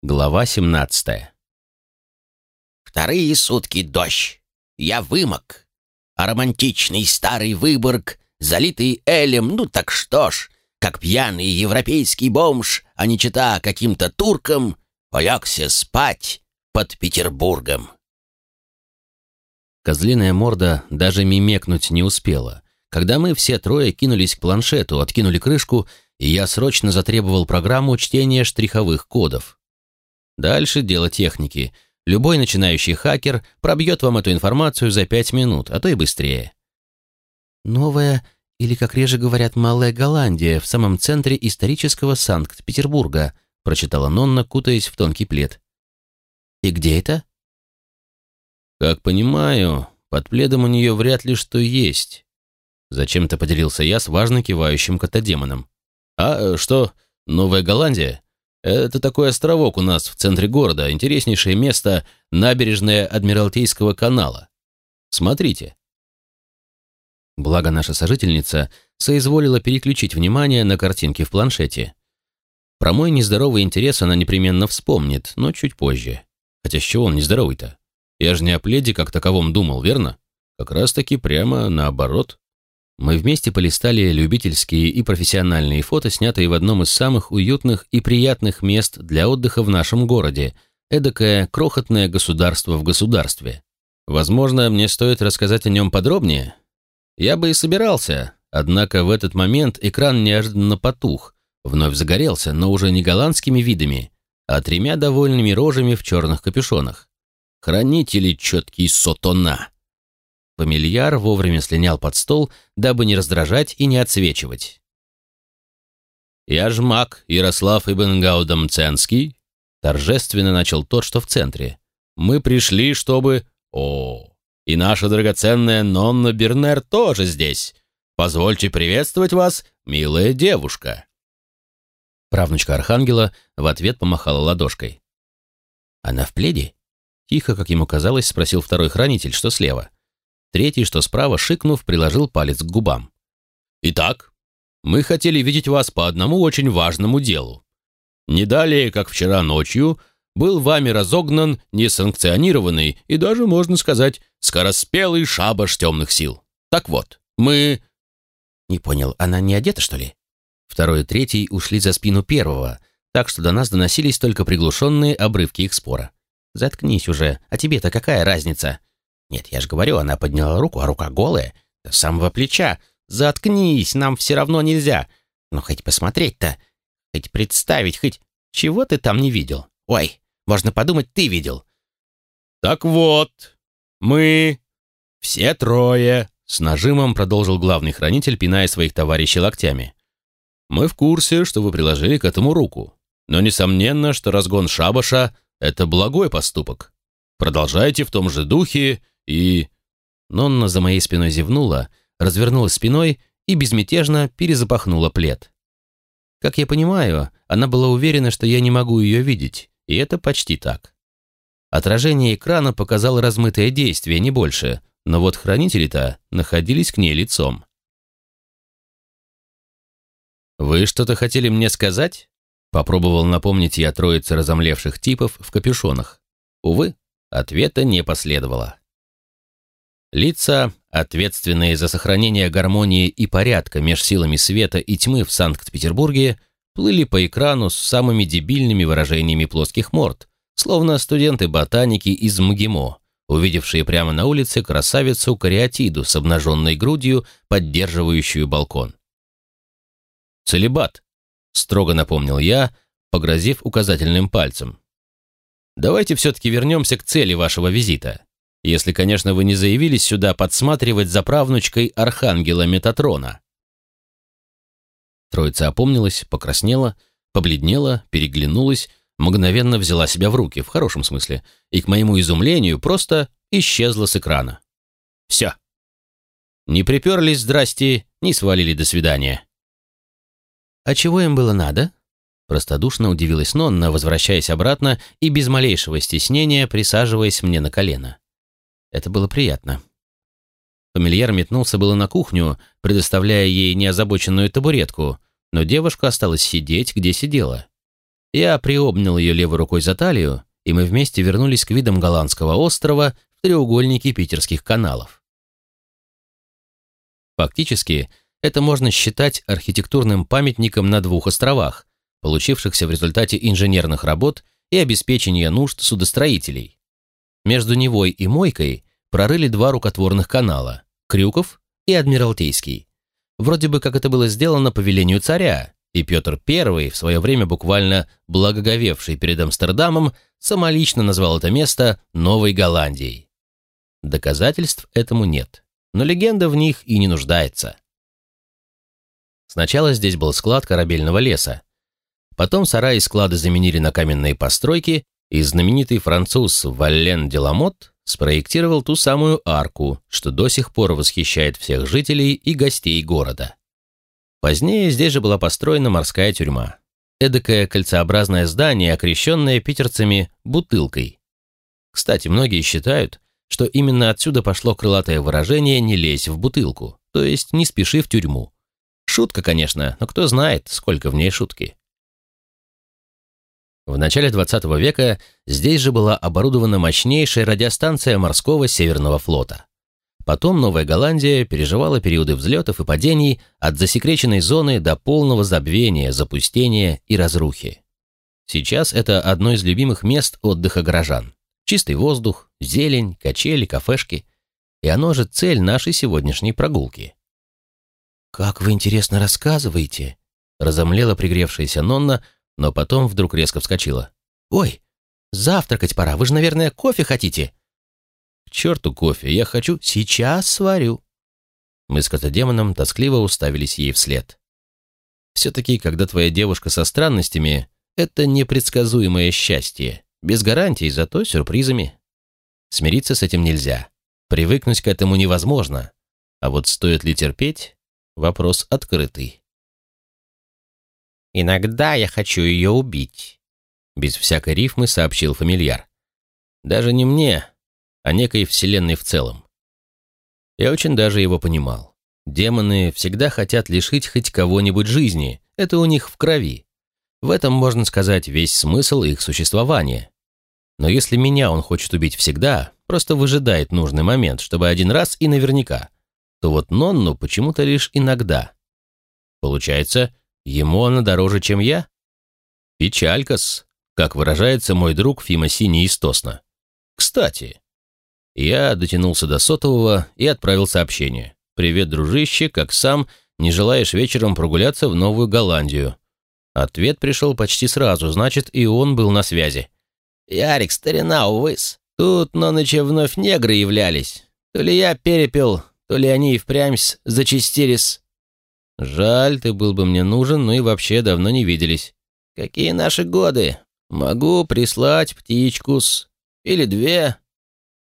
Глава 17 Вторые сутки дождь. Я вымок. А романтичный старый Выборг, залитый элем, ну так что ж, как пьяный европейский бомж, а не чита каким-то туркам, полегся спать под Петербургом. Козлиная морда даже мимекнуть не успела. Когда мы все трое кинулись к планшету, откинули крышку, и я срочно затребовал программу чтения штриховых кодов. Дальше дело техники. Любой начинающий хакер пробьет вам эту информацию за пять минут, а то и быстрее. Новая, или, как реже говорят, Малая Голландия, в самом центре исторического Санкт-Петербурга, прочитала Нонна, кутаясь в тонкий плед. «И где это?» «Как понимаю, под пледом у нее вряд ли что есть». Зачем-то поделился я с важно кивающим котодемоном. «А что, Новая Голландия?» Это такой островок у нас в центре города, интереснейшее место – набережная Адмиралтейского канала. Смотрите. Благо наша сожительница соизволила переключить внимание на картинки в планшете. Про мой нездоровый интерес она непременно вспомнит, но чуть позже. Хотя с чего он нездоровый-то? Я же не о пледе как таковом думал, верно? Как раз-таки прямо наоборот. Мы вместе полистали любительские и профессиональные фото, снятые в одном из самых уютных и приятных мест для отдыха в нашем городе, эдакое крохотное государство в государстве. Возможно, мне стоит рассказать о нем подробнее? Я бы и собирался, однако в этот момент экран неожиданно потух, вновь загорелся, но уже не голландскими видами, а тремя довольными рожами в черных капюшонах. Хранители четкий сотона. Фамильяр вовремя слинял под стол, дабы не раздражать и не отсвечивать. «Я ж маг Ярослав Ибн Гаудамценский», торжественно начал тот, что в центре. «Мы пришли, чтобы... О, и наша драгоценная Нонна Бернер тоже здесь. Позвольте приветствовать вас, милая девушка». Правнучка Архангела в ответ помахала ладошкой. «Она в пледе?» Тихо, как ему казалось, спросил второй хранитель, что слева. Третий, что справа, шикнув, приложил палец к губам. «Итак, мы хотели видеть вас по одному очень важному делу. Не далее, как вчера ночью, был вами разогнан несанкционированный и даже, можно сказать, скороспелый шабаш темных сил. Так вот, мы...» «Не понял, она не одета, что ли?» Второй и третий ушли за спину первого, так что до нас доносились только приглушенные обрывки их спора. «Заткнись уже, а тебе-то какая разница?» Нет, я же говорю, она подняла руку, а рука голая, до самого плеча. Заткнись, нам все равно нельзя. Ну, хоть посмотреть-то, хоть представить, хоть чего ты там не видел. Ой, можно подумать, ты видел. Так вот, мы все трое, с нажимом продолжил главный хранитель, пиная своих товарищей локтями. Мы в курсе, что вы приложили к этому руку. Но несомненно, что разгон шабаша — это благой поступок. Продолжайте в том же духе и... Нонна за моей спиной зевнула, развернулась спиной и безмятежно перезапахнула плед. Как я понимаю, она была уверена, что я не могу ее видеть, и это почти так. Отражение экрана показало размытое действие, не больше, но вот хранители-то находились к ней лицом. «Вы что-то хотели мне сказать?» Попробовал напомнить я троице разомлевших типов в капюшонах. Увы, ответа не последовало. Лица, ответственные за сохранение гармонии и порядка меж силами света и тьмы в Санкт-Петербурге, плыли по экрану с самыми дебильными выражениями плоских морд, словно студенты ботаники из МГИМО, увидевшие прямо на улице красавицу кариатиду с обнаженной грудью, поддерживающую балкон. «Целебат», — строго напомнил я, погрозив указательным пальцем. «Давайте все-таки вернемся к цели вашего визита. Если, конечно, вы не заявились сюда подсматривать за правнучкой архангела Метатрона. Троица опомнилась, покраснела, побледнела, переглянулась, мгновенно взяла себя в руки, в хорошем смысле, и, к моему изумлению, просто исчезла с экрана. Все. Не приперлись, здрасте, не свалили до свидания. «А чего им было надо?» Простодушно удивилась Нонна, возвращаясь обратно и без малейшего стеснения присаживаясь мне на колено. Это было приятно. Фамильяр метнулся было на кухню, предоставляя ей неозабоченную табуретку, но девушка осталась сидеть, где сидела. Я приобнял ее левой рукой за талию, и мы вместе вернулись к видам голландского острова в треугольнике питерских каналов. Фактически, это можно считать архитектурным памятником на двух островах, получившихся в результате инженерных работ и обеспечения нужд судостроителей. Между Невой и Мойкой прорыли два рукотворных канала – Крюков и Адмиралтейский. Вроде бы как это было сделано по велению царя, и Петр I, в свое время буквально благоговевший перед Амстердамом, самолично назвал это место Новой Голландией. Доказательств этому нет, но легенда в них и не нуждается. Сначала здесь был склад корабельного леса. Потом сараи и склады заменили на каменные постройки, и знаменитый француз Валлен Деламот спроектировал ту самую арку, что до сих пор восхищает всех жителей и гостей города. Позднее здесь же была построена морская тюрьма. Эдакое кольцеобразное здание, окрещенное питерцами «бутылкой». Кстати, многие считают, что именно отсюда пошло крылатое выражение «не лезь в бутылку», то есть «не спеши в тюрьму». Шутка, конечно, но кто знает, сколько в ней шутки. В начале 20 века здесь же была оборудована мощнейшая радиостанция морского Северного флота. Потом Новая Голландия переживала периоды взлетов и падений от засекреченной зоны до полного забвения, запустения и разрухи. Сейчас это одно из любимых мест отдыха горожан. Чистый воздух, зелень, качели, кафешки. И оно же цель нашей сегодняшней прогулки. «Как вы интересно рассказываете!» Разомлела пригревшаяся Нонна, но потом вдруг резко вскочила. «Ой, завтракать пора, вы же, наверное, кофе хотите?» «К черту кофе, я хочу... Сейчас сварю!» Мы с котодемоном тоскливо уставились ей вслед. Все-таки, когда твоя девушка со странностями, это непредсказуемое счастье, без гарантий, зато сюрпризами. Смириться с этим нельзя, привыкнуть к этому невозможно, а вот стоит ли терпеть, вопрос открытый. «Иногда я хочу ее убить», — без всякой рифмы сообщил фамильяр. «Даже не мне, а некой вселенной в целом». Я очень даже его понимал. Демоны всегда хотят лишить хоть кого-нибудь жизни, это у них в крови. В этом, можно сказать, весь смысл их существования. Но если меня он хочет убить всегда, просто выжидает нужный момент, чтобы один раз и наверняка, то вот Нонну почему-то лишь иногда. Получается, Ему она дороже, чем я? Печалькас, как выражается мой друг Фима Синий истосно. Кстати, я дотянулся до сотового и отправил сообщение. «Привет, дружище, как сам, не желаешь вечером прогуляться в Новую Голландию?» Ответ пришел почти сразу, значит, и он был на связи. «Ярик, старина, увыс. Тут на ночи вновь негры являлись. То ли я перепел, то ли они и впрямь зачастились. «Жаль, ты был бы мне нужен, ну и вообще давно не виделись». «Какие наши годы? Могу прислать птичку-с. Или две,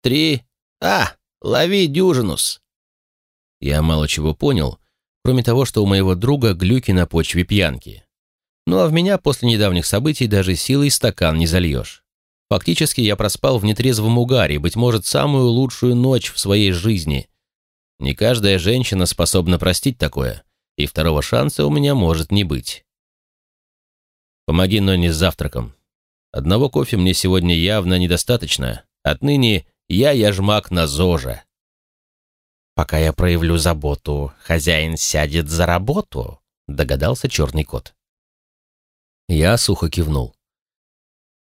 три. А, лови дюжинус». Я мало чего понял, кроме того, что у моего друга глюки на почве пьянки. Ну а в меня после недавних событий даже силой стакан не зальешь. Фактически я проспал в нетрезвом угаре, быть может, самую лучшую ночь в своей жизни. Не каждая женщина способна простить такое и второго шанса у меня может не быть. Помоги Ноне с завтраком. Одного кофе мне сегодня явно недостаточно. Отныне я яжмак на ЗОЖе. Пока я проявлю заботу, хозяин сядет за работу, догадался черный кот. Я сухо кивнул.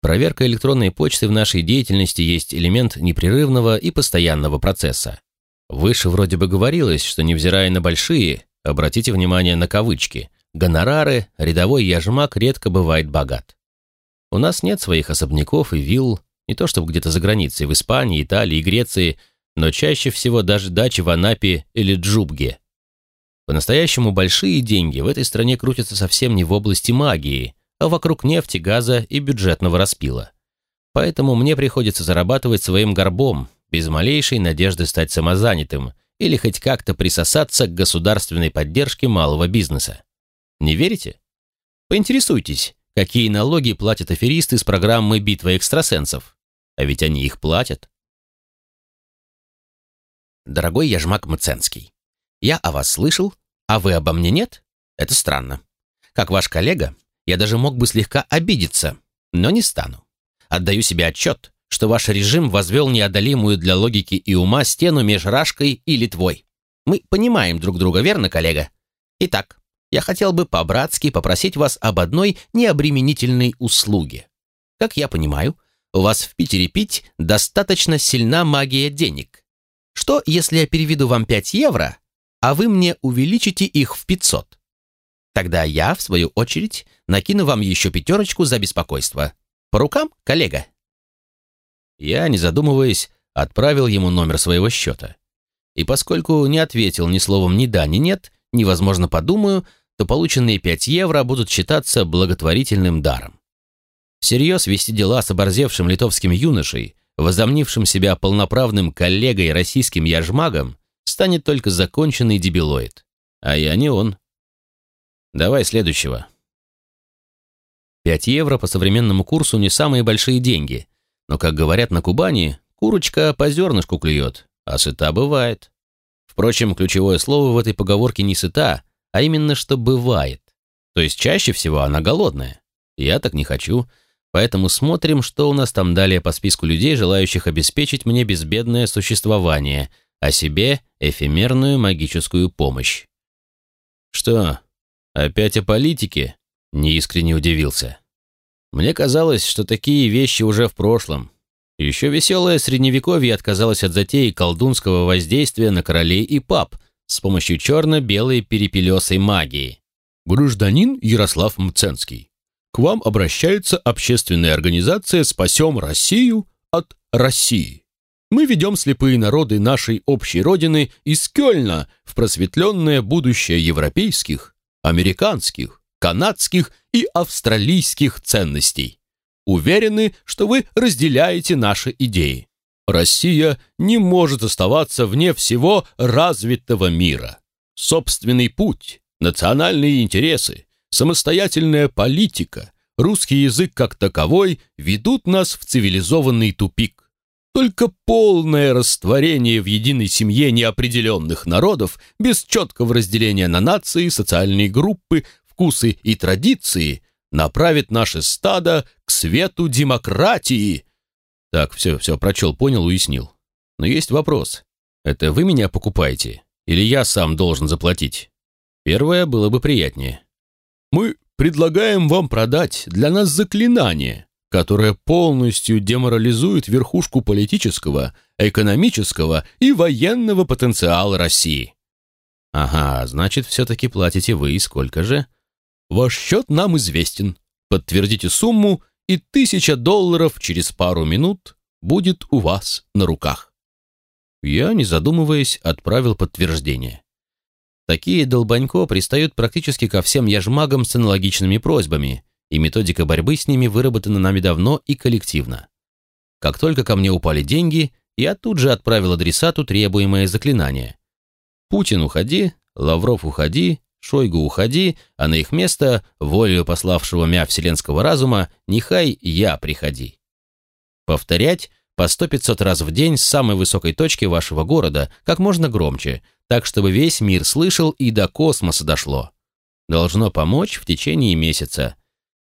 Проверка электронной почты в нашей деятельности есть элемент непрерывного и постоянного процесса. Выше вроде бы говорилось, что невзирая на большие, Обратите внимание на кавычки. Гонорары рядовой яжмак редко бывает богат. У нас нет своих особняков и вилл, не то чтобы где-то за границей, в Испании, Италии, Греции, но чаще всего даже дачи в Анапе или Джубге. По-настоящему большие деньги в этой стране крутятся совсем не в области магии, а вокруг нефти, газа и бюджетного распила. Поэтому мне приходится зарабатывать своим горбом, без малейшей надежды стать самозанятым – или хоть как-то присосаться к государственной поддержке малого бизнеса. Не верите? Поинтересуйтесь, какие налоги платят аферисты с программы «Битва экстрасенсов». А ведь они их платят. Дорогой Яжмак Мценский, я о вас слышал, а вы обо мне нет? Это странно. Как ваш коллега, я даже мог бы слегка обидеться, но не стану. Отдаю себе отчет, что ваш режим возвел неодолимую для логики и ума стену между Рашкой и Литвой. Мы понимаем друг друга, верно, коллега? Итак, я хотел бы по-братски попросить вас об одной необременительной услуге. Как я понимаю, у вас в Питере пить достаточно сильна магия денег. Что, если я переведу вам 5 евро, а вы мне увеличите их в 500? Тогда я, в свою очередь, накину вам еще пятерочку за беспокойство. По рукам, коллега?» Я, не задумываясь, отправил ему номер своего счета. И поскольку не ответил ни словом ни да, ни нет, невозможно подумаю, то полученные 5 евро будут считаться благотворительным даром. Всерьез вести дела с оборзевшим литовским юношей, возомнившим себя полноправным коллегой российским яжмагом, станет только законченный дебилоид. А я не он. Давай следующего. 5 евро по современному курсу не самые большие деньги, но, как говорят на Кубани, курочка по зернышку клюет, а сыта бывает. Впрочем, ключевое слово в этой поговорке не сыта, а именно что бывает. То есть чаще всего она голодная. Я так не хочу, поэтому смотрим, что у нас там далее по списку людей, желающих обеспечить мне безбедное существование, а себе эфемерную магическую помощь. Что, опять о политике? Неискренне удивился. Мне казалось, что такие вещи уже в прошлом. Еще веселое средневековье отказалось от затеи колдунского воздействия на королей и пап с помощью черно-белой перепелесой магии. Гражданин Ярослав Мценский. К вам обращается общественная организация «Спасем Россию» от России. Мы ведем слепые народы нашей общей родины из Кёльна в просветленное будущее европейских, американских, канадских и австралийских ценностей. Уверены, что вы разделяете наши идеи. Россия не может оставаться вне всего развитого мира. Собственный путь, национальные интересы, самостоятельная политика, русский язык как таковой ведут нас в цивилизованный тупик. Только полное растворение в единой семье неопределенных народов без четкого разделения на нации, социальные группы, вкусы и традиции направит наше стадо к свету демократии. Так, все, все, прочел, понял, уяснил. Но есть вопрос. Это вы меня покупаете? Или я сам должен заплатить? Первое было бы приятнее. Мы предлагаем вам продать для нас заклинание, которое полностью деморализует верхушку политического, экономического и военного потенциала России. Ага, значит, все-таки платите вы, и сколько же? Ваш счет нам известен. Подтвердите сумму, и тысяча долларов через пару минут будет у вас на руках. Я, не задумываясь, отправил подтверждение. Такие долбанько пристают практически ко всем яжмагам с аналогичными просьбами, и методика борьбы с ними выработана нами давно и коллективно. Как только ко мне упали деньги, я тут же отправил адресату требуемое заклинание. «Путин, уходи», «Лавров, уходи», Шойгу уходи, а на их место, волею пославшего мя вселенского разума, нехай я приходи. Повторять по сто пятьсот раз в день с самой высокой точки вашего города, как можно громче, так чтобы весь мир слышал и до космоса дошло. Должно помочь в течение месяца.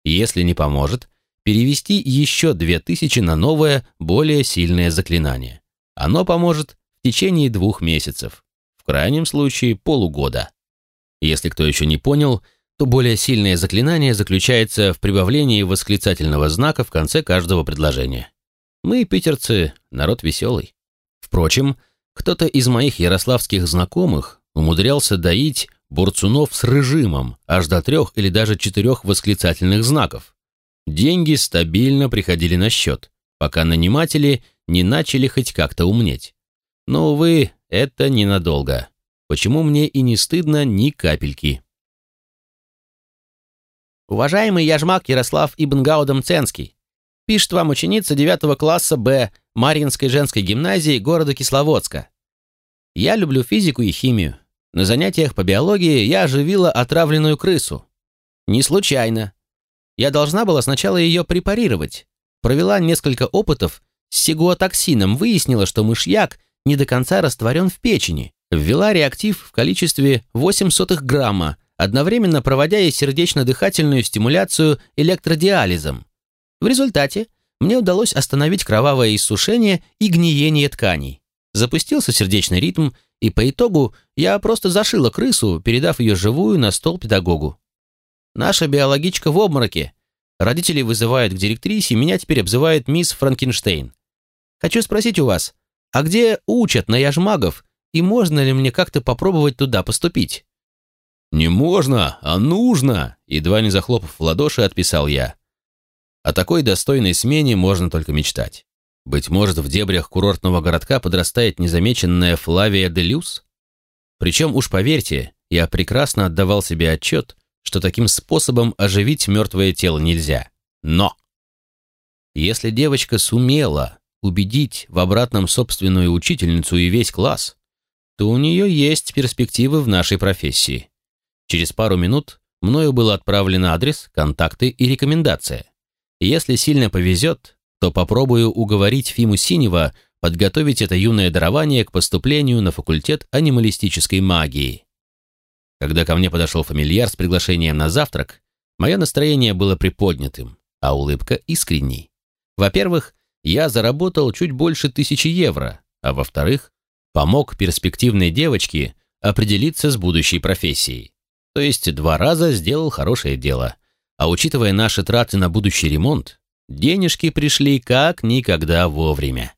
Если не поможет, перевести еще две тысячи на новое, более сильное заклинание. Оно поможет в течение двух месяцев, в крайнем случае полугода. Если кто еще не понял, то более сильное заклинание заключается в прибавлении восклицательного знака в конце каждого предложения. Мы, питерцы, народ веселый. Впрочем, кто-то из моих ярославских знакомых умудрялся доить бурцунов с режимом аж до трех или даже четырех восклицательных знаков. Деньги стабильно приходили на счет, пока наниматели не начали хоть как-то умнеть. Но, увы, это ненадолго почему мне и не стыдно ни капельки. Уважаемый Яжмак Ярослав Ибн Гаудам Ценский, пишет вам ученица 9 класса Б Марьинской женской гимназии города Кисловодска. Я люблю физику и химию. На занятиях по биологии я оживила отравленную крысу. Не случайно. Я должна была сначала ее препарировать. Провела несколько опытов с сигуотоксином, выяснила, что мышьяк не до конца растворен в печени ввела реактив в количестве 0,08 грамма, одновременно проводя ей сердечно-дыхательную стимуляцию электродиализом. В результате мне удалось остановить кровавое иссушение и гниение тканей. Запустился сердечный ритм, и по итогу я просто зашила крысу, передав ее живую на стол педагогу. Наша биологичка в обмороке. Родители вызывают к директрисе, меня теперь обзывают мисс Франкенштейн. Хочу спросить у вас, а где учат на яжмагов, и можно ли мне как-то попробовать туда поступить? «Не можно, а нужно!» Едва не захлопав в ладоши, отписал я. О такой достойной смене можно только мечтать. Быть может, в дебрях курортного городка подрастает незамеченная Флавия де Люс? Причем, уж поверьте, я прекрасно отдавал себе отчет, что таким способом оживить мертвое тело нельзя. Но! Если девочка сумела убедить в обратном собственную учительницу и весь класс, то у нее есть перспективы в нашей профессии. Через пару минут мною был отправлен адрес, контакты и рекомендация. Если сильно повезет, то попробую уговорить Фиму Синева подготовить это юное дарование к поступлению на факультет анималистической магии. Когда ко мне подошел фамильяр с приглашением на завтрак, мое настроение было приподнятым, а улыбка искренней. Во-первых, я заработал чуть больше тысячи евро, а во-вторых, помог перспективной девочке определиться с будущей профессией. То есть два раза сделал хорошее дело. А учитывая наши траты на будущий ремонт, денежки пришли как никогда вовремя.